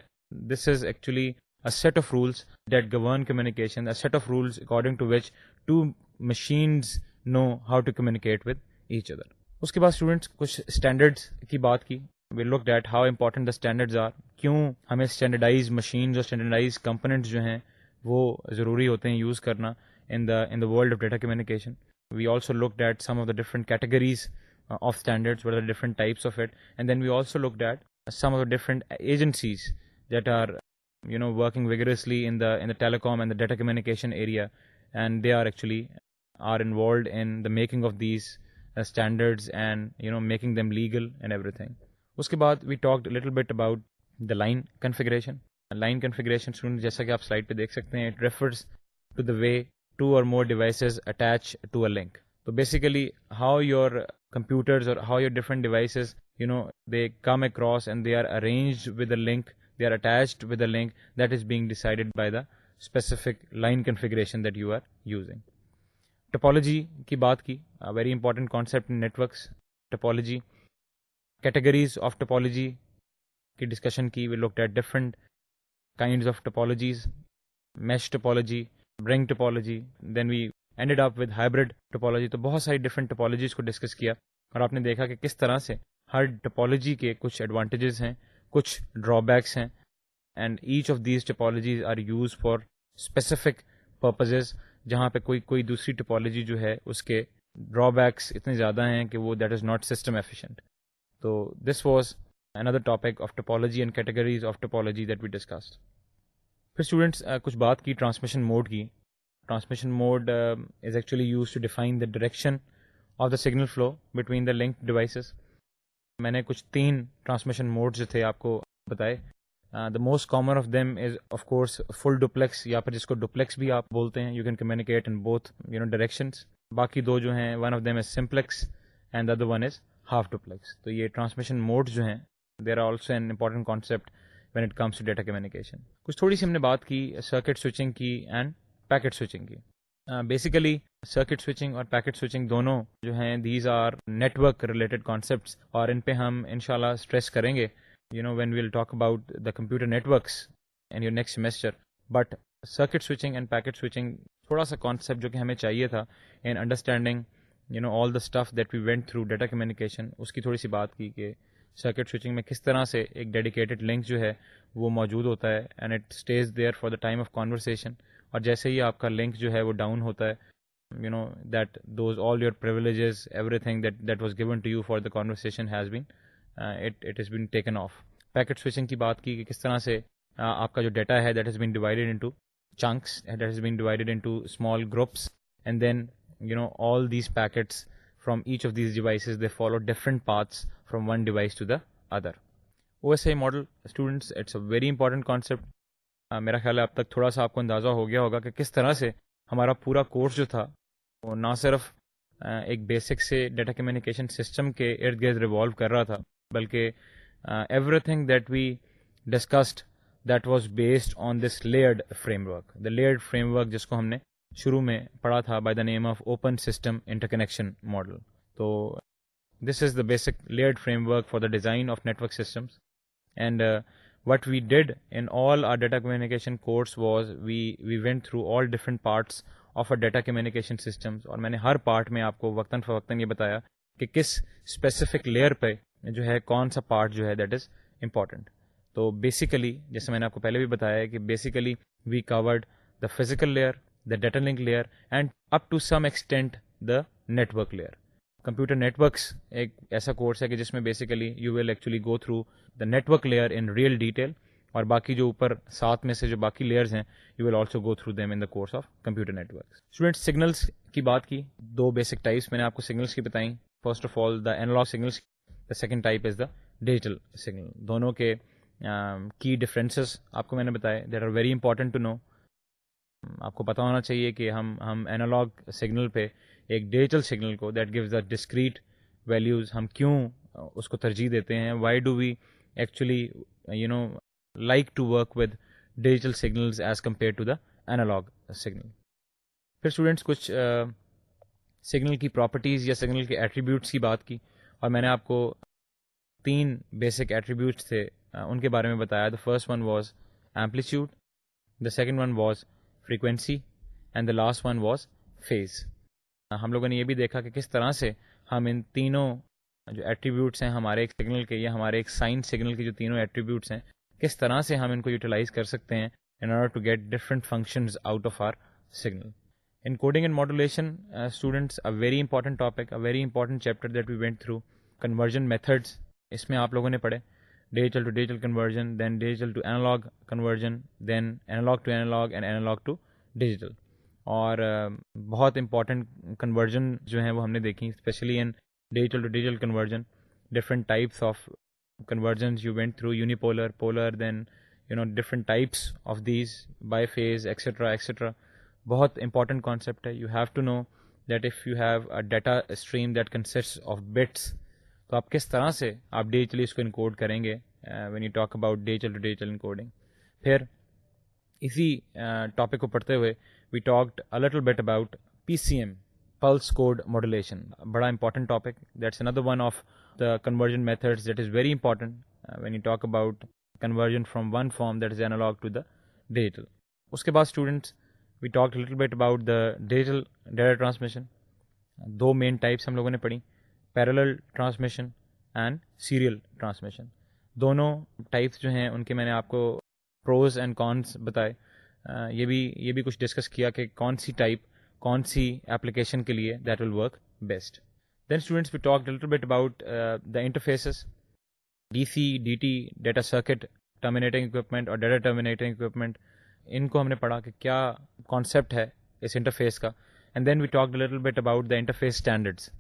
B: this is actually a set of rules that govern communication set of rules according to which two machines know how to communicate with each other اس کے بعد students کچھ standards کی بات کی we look that how important the standards are کیوں ہمیں standardise machines اور اسٹینڈرڈائز کمپوننٹس جو ہیں وہ ضروری ہوتے ہیں یوز کرنا in the in the world of data communication we also look that some of the different categories of standards what are different types of it and then we also look that some of the different agencies that are you know working vigorously in the in the telecom and the data communication area and they are actually are involved in the making of these standards and you know making them legal and every thing اس کے بعد we talk little bit about the line configuration line configuration student جیسا کہ آپ slide پہ دیکھ سکتے ہیں it refers to to to the the way or or more devices devices attach a a a link link link تو basically how how your your computers different you you know they they they come across and are are are arranged with with attached that that is being decided by specific line configuration using topology کی بات کی very important concept networks topology categories of topology کی discussion کی we at different kinds of topologies mesh topology ring topology then we end up with hybrid topology تو بہت ساری different topologies کو discuss کیا اور آپ نے دیکھا کہ کس طرح سے ہر ٹپالوجی کے کچھ ایڈوانٹیجز ہیں کچھ ڈرا بیکس ہیں and each of these topologies are use for specific purposes جہاں پہ کوئی کوئی دوسری ٹپالوجی جو ہے اس کے ڈرا بیکس اتنے زیادہ ہیں کہ وہ that is not system efficient تو this was under topic of topology and categories of topology that we ٹوپالوجیٹس پھر اسٹوڈنٹس کچھ بات کی ٹرانسمیشن موڈ کی transmission mode is actually use to define the direction of the signal flow between the link devices میں نے کچھ تین transmission mode جو تھے آپ کو بتائے the most common of them is of course full duplex یا پھر جس کو ڈپلیکس بھی آپ بولتے ہیں you can communicate in both you know directions باقی دو جو ہیں one one of them is is simplex and other half duplex تو یہ ٹرانسمیشن موڈ جو ہیں there are also an important concept when it comes to data communication کچھ تھوڑی سی ہم نے بات کی سرکٹ سوئچنگ کی اینڈ پیکٹ سوئچنگ کی بیسیکلی سرکٹ سوئچنگ اور پیکٹ سوئچنگ دونوں جو ہیں these are network related concepts اور ان پہ ہم ان شاء اللہ اسٹریس کریں گے you know when we'll talk about the computer networks in your next semester but circuit switching and packet switching تھوڑا سا کانسیپٹ جو کہ ہمیں چاہیے تھا in understanding you know all the stuff that we went through data communication اس کی تھوڑی سی بات کی کہ سرکٹ سوئچنگ میں کس طرح سے ایک ڈیڈیکیٹڈ لنک جو ہے وہ موجود ہوتا ہے and it stays there for the time of conversation اور جیسے ہی آپ کا لنک جو ہے وہ ڈاؤن ہوتا ہے you know that those all your privileges everything that that was given to you for the conversation has been it it is been taken off packet switching کی بات کی کہ کس طرح سے آپ کا جو ڈیٹا ہے that has been divided into chunks that has been divided into small groups and then you know all these packets from each of these devices they follow different paths from one device to the other وہ model model it's it's a very important concept میرا خیال ہے اب تک تھوڑا سا آپ کو اندازہ ہو گیا ہوگا کہ کس طرح سے ہمارا پورا کورس جو تھا وہ نہ صرف ایک بیسک سے ڈیٹا کمیونیکیشن سسٹم کے ارد گرد ریوالو کر رہا تھا بلکہ everything that we discussed that was based on this layered framework the layered framework جس کو ہم نے شروع میں پڑھا تھا by the name of open system interconnection model تو this is the basic layer framework for the design of network systems and what we did in all our data communication course was we we went through all different parts of a data communication systems اور میں نے ہر part میں آپ کو وقتاً فوقتاً یہ بتایا کہ کس اسپیسیفک لیئر پہ جو ہے کون سا پارٹ جو ہے دیٹ از امپورٹنٹ تو بیسیکلی جیسے میں نے آپ کو پہلے بھی بتایا ہے کہ basically we covered the physical layer the data link layer and up to some extent the network layer computer net ایک ایسا کورس ہے کہ جس میں basically you actually go through the network layer in real detail اور باقی جو اوپر ساتھ میں سے جو باقی لیئرز ہیں you will also go through them in the course of computer network students signals کی بات کی دو بیسک ٹائپس میں نے آپ کو سگنلس کی بتائیں first of all the analog signals the second type is the digital signal دونوں کے کی ڈفرینسز آپ کو میں نے بتائے that are very important to know آپ کو پتا ہونا چاہیے کہ ہم ہم اینالاگ سگنل پہ ایک ڈیجیٹل سگنل کو that gives the discrete values ہم کیوں اس کو ترجیح دیتے ہیں why do we actually you know like to work with digital signals as compare to the analog signal پھر اسٹوڈینٹس کچھ سگنل کی پراپرٹیز یا سگنل کے ایٹریبیوٹس کی بات کی اور میں نے آپ کو تین بیسک ایٹریبیوٹس تھے ان کے بارے میں بتایا the first one was amplitude the second one was frequency and the last one was phase ہم لوگوں نے یہ بھی دیکھا کہ کس طرح سے ہم ان تینوں جو ایٹریبیوٹس ہیں ہمارے ایک سگنل کے یا ہمارے ایک سائن سگنل کے جو تینوں ایٹریبیوٹس ہیں کس طرح سے ہم ان کو یوٹیلائز کر سکتے ہیں in order to get different functions out of our signal encoding and modulation students a very important topic a very important chapter that we went through conversion methods اس میں آپ لوگوں نے پڑھے digital to digital conversion then digital to analog conversion then analog to analog and analog to digital اور بہت important conversion جو ہیں وہ ہم نے دیکھی especially in digital to digital conversion different types of conversions you went through unipolar polar then you know different types of these biphase etcetera etcetera بہت important concept ہے you have to know that if you have a data stream that consist of bits تو آپ کس طرح سے آپ digitally اس کو encode کریں گے when you talk about digital digital encoding پھر اسی ٹاپک uh, کو پڑھتے ہوئے we talked a little bit about P C M plus code modulation بڑا important topic that's another one of the conversion method that is very important when you talk about conversion from one form that is to the digital اس کے بعد students we talk little bit about the digital data transmission دو main types ہم لوگوں نے پڑھی parallel transmission and serial transmission دونوں types جو ہیں ان کے میں نے آپ کو پروز اینڈ کونس بتائے یہ بھی یہ بھی کچھ ڈسکس کیا کہ کون سی ٹائپ کون سی اپلیکیشن کے لیے that will work best then students we talk bit about the interfaces D C D T data circuit terminating equipment اور ڈیٹا ٹرمینیٹنگ اکوپمنٹ ان کو ہم نے پڑھا کہ کیا کانسیپٹ ہے اس انٹرفیس کا and then we talk little bit about the interface standards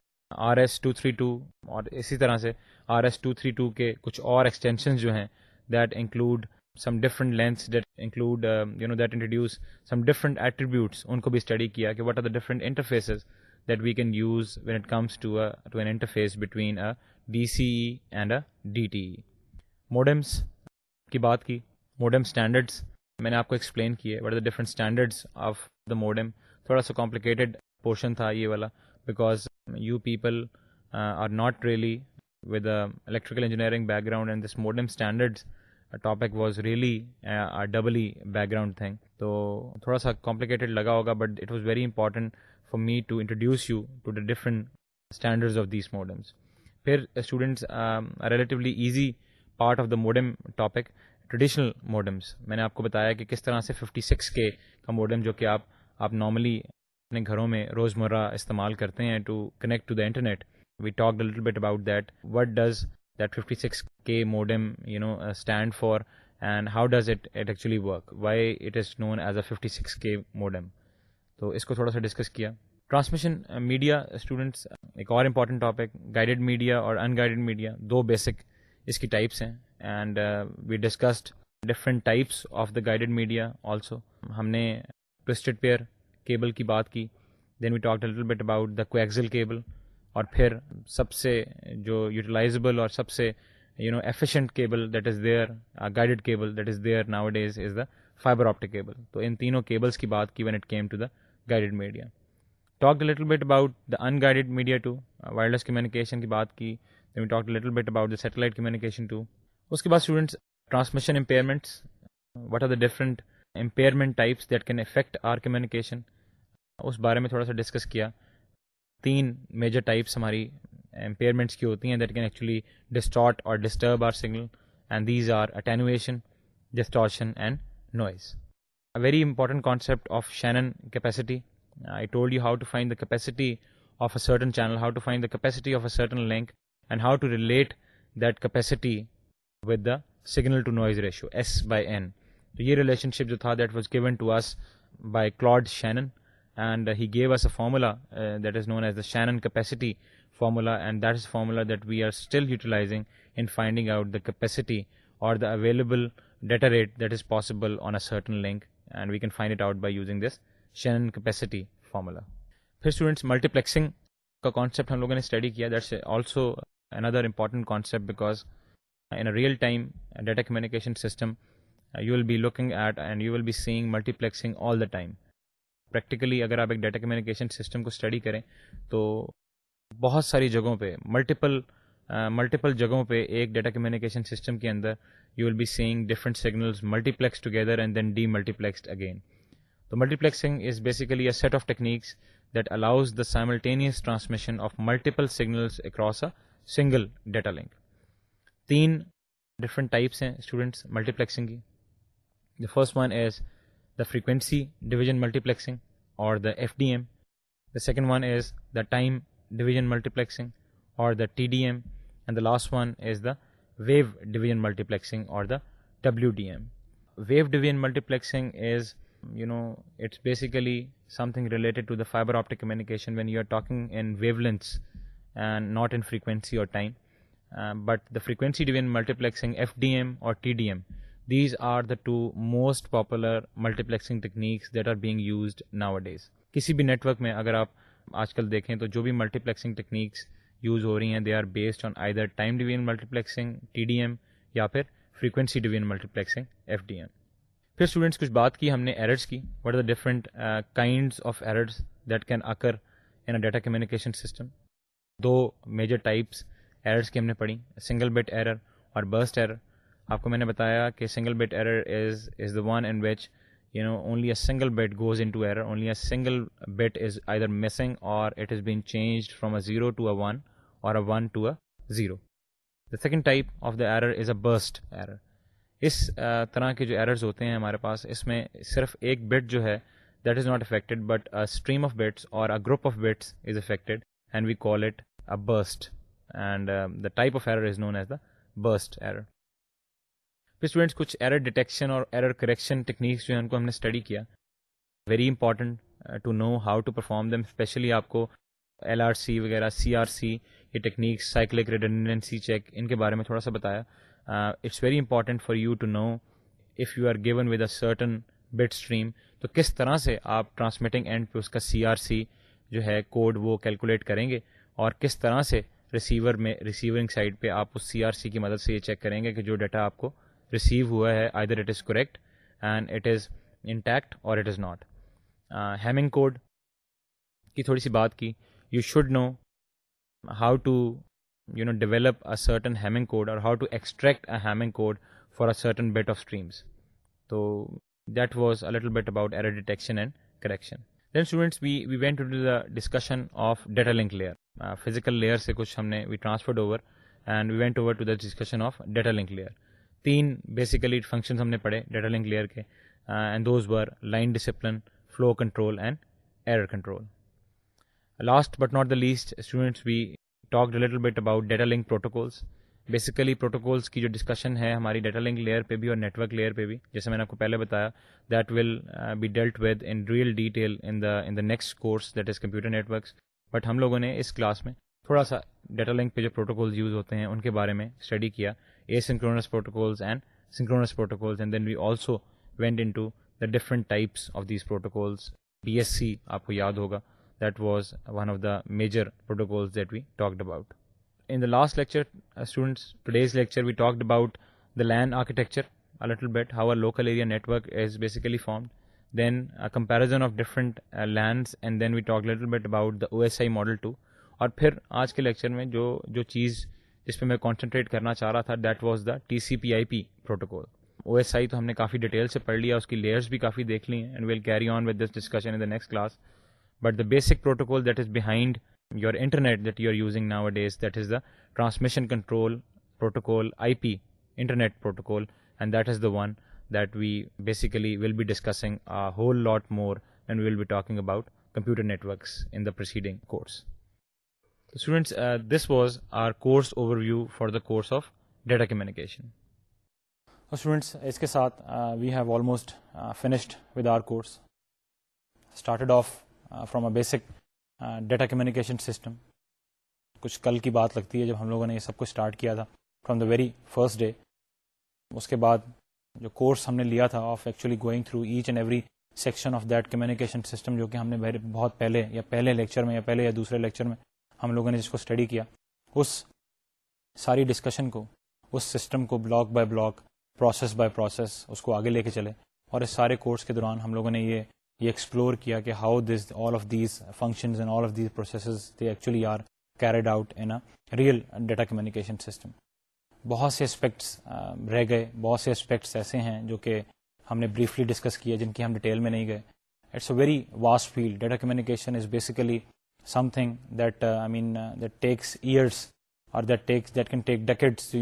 B: R S two three two اور اسی طرح سے R S two three two کے کچھ اور ایکسٹینشنز جو ہیں that include some different lens that include you know that introduce some different attributes ان کو بھی اسٹڈی کیا کہ what are the different interfaces that we can use when it comes to to an interface between a D C E and a D T E modems کی بات کی modem standards میں نے آپ کو ایکسپلین کیے what are the different standards of the modem تھوڑا سا کمپلیکیٹڈ پورشن تھا یہ والا because you people are not really with electrical engineering background اینڈرڈ was really doubly background think تو تھوڑا سا کمپلیکیٹڈ لگا ہوگا but it was very important for me to introduce you to the different of these modems پھر relatively easy part of the modem topic traditional modems میں نے آپ کو بتایا کہ کس طرح سے ففٹی سکس کے کا ماڈم جو کہ آپ آپ نارملی اپنے گھروں میں روزمرہ استعمال کرتے ہیں to connect to the internet we talk little bit about that what does that fifty six K modem you know stand for and how does it it actually work why it is known as a fifty six K modem تو اس کو تھوڑا سا discuss کیا transmission media students ایک اور important topic guided media اور unguided media دو بیسک اس کی ٹائپس ہیں and we discussed different types of the guided media also ہم نے ٹوسٹڈ پیئر کیبل کی بات کی then we talk little bit about the cable اور پھر سب سے جو یوٹیلائزبل اور سب سے you know efficient cable that is there guided cable that is there nowadays is the fibre optic cable تو ان تینوں کیبلس کی بات کی when it came to the guided media talk little bit about the unguided media to wireless communication کی بات کی then we talk little bit about the satellite communication to اس کے بعد students transmission impairments what are the different impairment types that can affect our communication اس بارے میں تھوڑا سا ڈسکس کیا تین میجر ٹائپس ہماری امپیئرمنٹس کی ہوتی ہیں that can actually distort or disturb our signal and these are attenuation distortion and noise very important concept of Shannon capacity I told you how to find the capacity of a certain channel how to find the capacity of a certain link and how to relate that capacity with the signal to noise ratio S by N تو یہ relationship جو تھا that was given to us by Claude Shannon and he gave us a formula that is known as the Shannon capacity formula and that is formula that we are still utilising in finding out the capacity اور the available data rate that is possible on a certain link and we can find it out by using this Shannon capacity formula پھر students multiplexing کا concept ہم لوگوں نے study کیا that's also another important concept because in a real time data communication system you will be looking at and you will be seeing multiplexing all the time practically اگر آپ ایک data communication system کو study کریں تو بہت ساری جگہوں پہ ملٹیپل ملٹیپل جگہوں پہ ایک ڈیٹا کمیونیکیشن سسٹم کے اندر you will be different signals multiplex together and then demultiplexed again تو multiplexing is basically a set of techniques that allows the simultaneous transmission of multiple signals across a single data link تین different types ہیں students multiplexing کی The first one is the frequency division multiplexing, or the FDM. The second one is the time division multiplexing, or the TDM, and the last one is the wave division multiplexing, or the WDM. Wave division multiplexing is, it's basically something related to the fiber optic communication when you are talking in wavelengths and not in frequency or time. Uh, but the frequency division multiplexing, FDM or TDM, these are the two most popular multiplexing techniques that are being used nowadays کسی بھی net work میں اگر آپ آج کل دیکھیں تو جو بھی ملٹی پلیکسنگ ٹیکنیکس یوز ہو رہی ہیں they are based on either time multiplexing T D M یا پھر frequency multiplexing F D M پھر اسٹوڈنٹس کچھ بات کی ہم نے ایررس کی what are the different kinds of errors that can occur in data communication system دو میجر ٹائپس ایررس کی ہم نے پڑھی سنگل بیٹ ایرر اور برسٹ ایرر آپ کو میں نے بتایا کہ single bit error is is the one in which you know only a single bit goes into error only a single bit is either missing or it is been changed from a zero to a one or a one to a zero the second type of the error is a burst error اس طرح کے جو errors ہوتے ہیں ہمارے پاس اس میں صرف ایک بٹ جو ہے that is not affected but a stream of bits اور a group of bits is affected and we call it a burst and the type of error is known as the burst error پھر students کچھ error detection اور error correction techniques جو ہیں ان کو ہم نے اسٹڈی کیا very important to know how to perform them especially آپ کو ایل آر سی وغیرہ سی R C techniques cyclic redundancy check ان کے بارے میں تھوڑا سا بتایا it's very important for you to know if you are given with a certain bit stream تو کس طرح سے آپ ٹرانسمیٹنگ اینڈ پہ اس کا سی آر سی جو ہے کوڈ وہ کیلکولیٹ کریں گے اور کس طرح سے ریسیور میں ریسیورنگ سائڈ پہ آپ اس سی آر سی کی مدد سے یہ چیک کریں گے کہ جو ڈیٹا آپ کو ریسیو ہوا ہے either it is correct and it is intact or it is not Hamming code کی تھوڑی سی بات کی you should know how to you know develop a certain Hamming code اور how to extract a Hamming code for a certain bit of streams تو that was a little bit about detection and correction then students we we went to do the discussion of data link layer physical layer سے کچھ ہم نے we transferred over over and we went to the discussion of data link layer تین basically functions ہم نے پڑھے data link layer کے and those were line discipline flow control and error control last but not the least students we talk little bit about data link protocols basically protocols کی جو discussion ہے ہماری data link layer پہ بھی اور network layer پہ بھی جیسے میں نے آپ کو پہلے بتایا that will be dealt with in real detail in the in the next course that is computer net works but ہم لوگوں نے اس کلاس میں تھوڑا سا ڈیٹا لنک پہ جو پروٹوکولز یوز ہوتے ہیں ان کے بارے میں اسٹڈی کیا asynchronous protocols protocol P S C آپ کو یاد ہوگا that was one of the major protocol last lecture we talk about architecture of different LAN and then we tackle bit about model two اور پھر آج کے lecture میں جو جو چیز جس پہ میں کانسنٹریٹ کرنا چاہ رہا تھا that was the T C P I P protocol O S I تو ہم نے کافی ڈیٹیل سے پڑھ لیا اس کی لیئرس بھی کافی دیکھ لی ہیں next class but the basic protocol that is behind your internet that you are using nowadays that is the transmission control protocol I P internet protocol and that is the one that we basically will be discussing whole lot and we will be talking about computer networks in the proceeding course students this was our course overview for the course of data communication
A: students اس کے ساتھ we have almost finished with our course started off from a basic data communication system کچھ کل کی بات لگتی ہے جب ہم لوگوں نے یہ سب کچھ اسٹارٹ کیا تھا from the very first day اس کے بعد جو کورس ہم نے لیا تھا of actually going through each and every section of that communication system جو کہ ہم نے بہت پہلے یا پہلے لیکچر میں یا پہلے یا دوسرے لیکچر میں ہم لوگوں نے جس کو اسٹڈی کیا اس ساری ڈسکشن کو اس سسٹم کو block by block process by process اس کو آگے لے کے چلے اور اس سارے کورس کے دوران ہم لوگوں نے یہ یہ ایکسپلور کیا کہ how this all of these functions and all of these processes they actually are carried out in real data communication system بہت سے اسپیکٹس رہ گئے بہت سے اسپیکٹس ایسے ہیں جو کہ ہم نے بریفلی ڈسکس کیا جن کی ہم ڈیٹیل میں نہیں گئے it's a very vast field data communication is basically something that I mean that years can take ڈاکٹس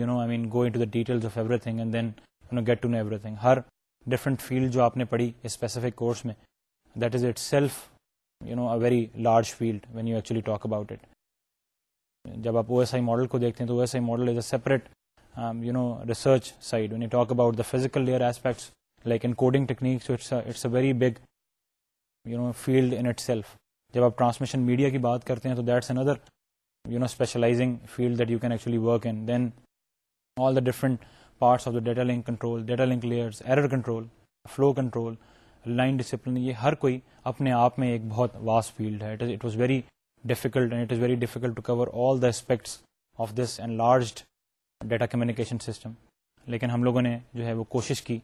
A: ہر ڈفرنٹ فیلڈ جو آپ نے پڑھی اسپیسیفک کورس میں that is itself no a very large field when you actually talk about it جب آپ O S I model کو دیکھتے ہیں تو O S I model is a separate know research side یونیورٹ the physical dear aspects like ان کو big نو field int self جب آپ ٹرانسمیشن میڈیا کی بات کرتے ہیں تو that's another you know specialising field that you can actually work in then all the different parts of the data link control data link layers error control flow control line discipline یہ ہر کوئی اپنے آپ میں ایک بہت vast field ہے it it was very very difficult difficult and is to cover all the aspects of this and لارجڈ data communication system لیکن ہم لوگوں نے جو ہے وہ کوشش کی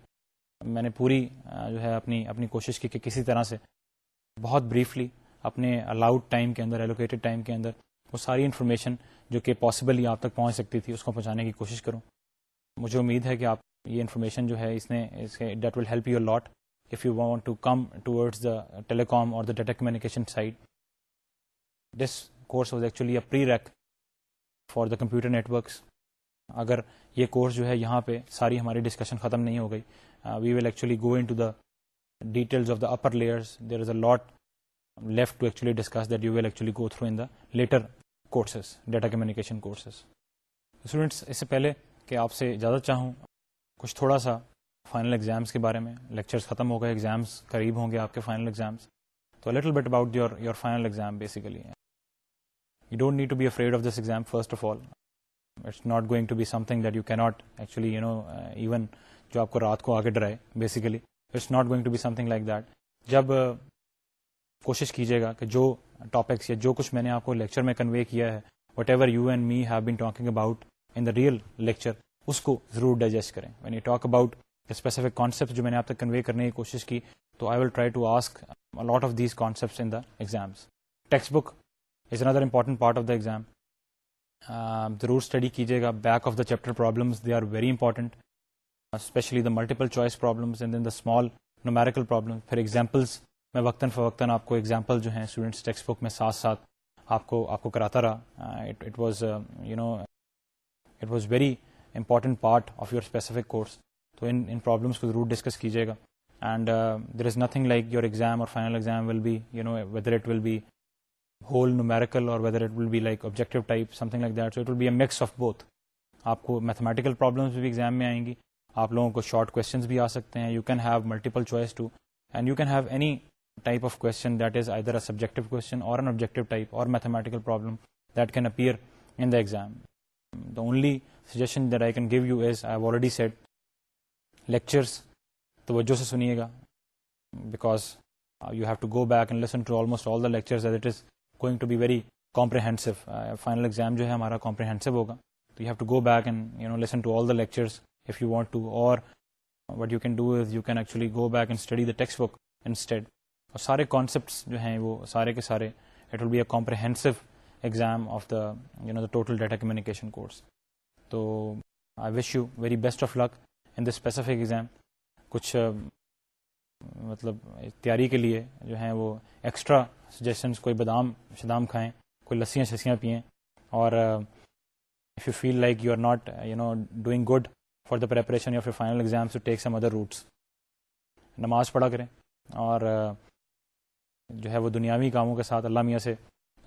A: میں نے پوری جو ہے اپنی اپنی کوشش کی کہ کسی طرح سے بہت بریفلی اپنے الاؤڈ ٹائم کے اندر ایلوکیٹڈ ٹائم کے اندر وہ ساری انفارمیشن جو کہ پاسبل آپ تک پہنچ سکتی تھی اس کو پہنچانے کی کوشش کروں مجھے امید ہے کہ آپ یہ انفارمیشن جو ہے اس نے that will help you lot if you want to come towards the telecom or the data communication side this course was actually a prereq for the computer networks اگر یہ course جو ہے یہاں پہ ساری ہماری discussion ختم نہیں ہو گئی we will actually go in to the details of the upper layers there is a lot left to actually discuss that you will actually go through in the later courses, data communication courses. Students, اس سے پہلے کہ آپ سے اجازت چاہوں کچھ تھوڑا سا فائنل ایگزامس کے بارے میں لیکچرس ختم ہو گئے ایگزامس قریب ہوں گے آپ کے فائنل ایگزامس تو little bit about your your final exam basically you don't need to be afraid of this exam first of all it's not going to be something that you کی not actually جو آپ کو رات کو آگے ڈرائے basically it's not going to be something like that جب کوشش کیجیے گا کہ جو ٹاپکس یا جو کچھ میں نے آپ کو لیکچر میں کنوے کیا ہے whatever you and me have been talking about in the real lecture اس کو ضرور ڈائجسٹ کریں when you talk about specific concept جو میں نے آپ تک کنوے کرنے کی کوشش کی تو I will try to ask lot of these concept exams textbook is اندر important part of the exam ضرور اسٹڈی کیجیے گا back of the chapter problems they are very important especially the multiple choice problems and then the small numerical problem پھر examples میں وقتاً فوقتاً آپ کو ایگزامپل جو ہیں اسٹوڈنٹس ٹیکسٹ بک میں ساتھ ساتھ آپ کو آپ کو کراتا رہا it was very important part of your specific course تو ان ان پرابلمس کو ضرور ڈسکس کیجیے گا and there is nothing like your exam or final exam will be you know whether it will be whole numerical or whether it will be like objective type something mix of both آپ کو mathematical problems بھی exam میں آئیں گی آپ لوگوں کو short questions بھی آ سکتے ہیں you can have multiple choice too and you can have any type of question that is either a subjective question or an objective type or mathematical problem that can appear in the exam the only suggestion that I can give you is I already set lectures توجہ سے سنیے گا because you have to go back and listen to almost all the lectures that is going to be very comprehensive final exam جو ہے ہمارا comprehensive ہوگا تو you have to go back and you know listen to all the lectures if you want to or what you can do is you can actually go back and study the text book instead اور سارے concepts جو ہیں وہ سارے کے سارے it will be a comprehensive exam of the you know the total data communication course تو I wish you very best of luck in the specific exam کچھ مطلب تیاری کے لیے جو ہیں وہ ایکسٹرا سجیشنس کوئی بادام شدام کھائیں کوئی لسیاں شسیاں پئیں اور if you you feel like are not you know doing good for the preparation of final exams to take some other routes نماز پڑھا کریں اور جو ہے وہ دنیاوی کاموں کے ساتھ اللہ میاں سے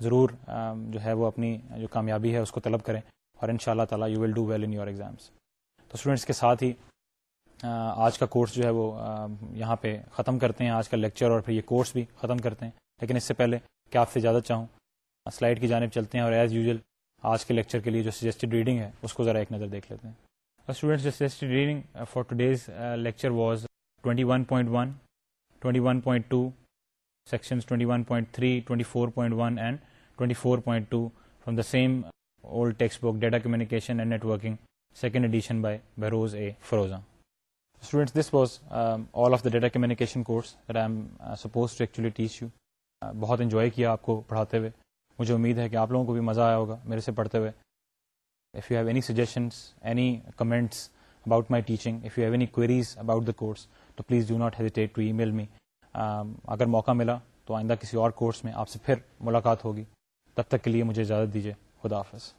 A: ضرور جو ہے وہ اپنی جو کامیابی ہے اس کو طلب کریں اور ان شاء اللہ تعالیٰ you will do well in your exams تو اسٹوڈنٹس کے ساتھ ہی آج کا کورس جو ہے وہ یہاں پہ ختم کرتے ہیں آج کا لیکچر اور پھر یہ کورس بھی ختم کرتے ہیں لیکن اس سے پہلے کہ آپ سے زیادہ چاہوں سلائڈ کی جانب چلتے ہیں اور ایز یوزول آج کے لیکچر کے لیے جو سجیسٹڈ ریڈنگ ہے اس کو ذرا ایک نظر دیکھ لیتے ہیں جو suggested reading for today's lecture was twenty one point one twenty one point two sections 21.3, 24.1 and 24.2 from the same old textbook data communication and networking second edition by Behrouz A Forouzan students this was all of the data communication course I am suppose to actually teach you بہت enjoy کیا آپ کو پڑھاتے ہوئے مجھے امید ہے کہ آپ لوگوں کو بھی مزہ آیا ہوگا میرے سے پڑھتے ہوئے if you have any suggestions any comments about my teaching if you have any کو اباؤٹ دا کورس تو please do not hate email me اگر موقع ملا تو آئندہ کسی اور کورس میں آپ سے پھر ملاقات ہوگی تب تک کے لیے مجھے اجازت دیجیے خدا حافظ